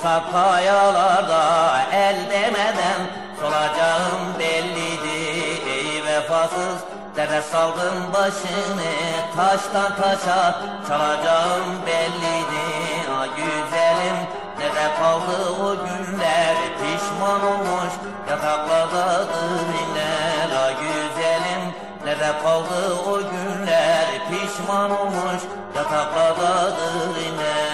Yumuşak kayalarda el demeden solacağım belliydi ey vefasız Dere saldım başını taştan taşa çalacağım belliydi ah güzelim Nerede kaldı o günler? Pişman olmuş yataklardadır inler ah güzelim Nerede kaldı o günler? Pişman olmuş yataklardadır inler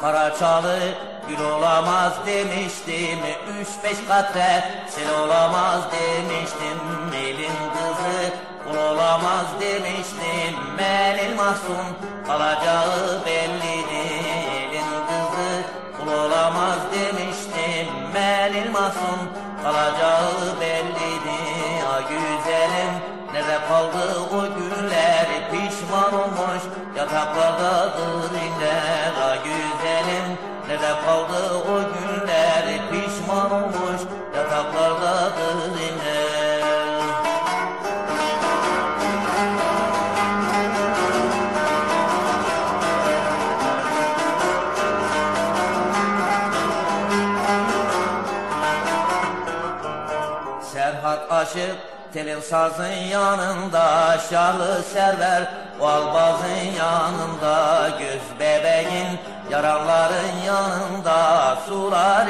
Karaçalı gül olamaz demiştim. Üç beş katre sel olamaz demiştim. Elin kızı kul olamaz demiştim. Melil mahzun kalacağı belliydi Elin kızı kul olamaz demiştim. Melil mahzun kalacağı belliydi Ah güzelim Nerede kaldı o günler pişman olmuş yataklardadır kaldı o günler pişman olmuş yataklardadır inler Serhat aşık telin sazın yanında Şahlı server valbazın yanında Göz bebeğin yaraların yanında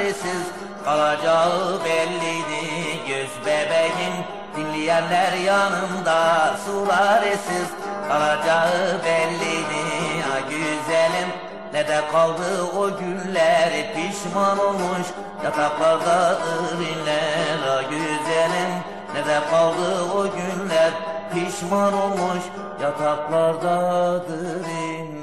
Sularisiz kalacağı belliydi Göz bebeğin. Dinleyenler yanında Sularisiz kalacağı belliydi. Ha güzelim ne de kaldı o günler pişman olmuş yataklardadır inler ah güzelim ne de kaldı o günler pişman olmuş yataklardadır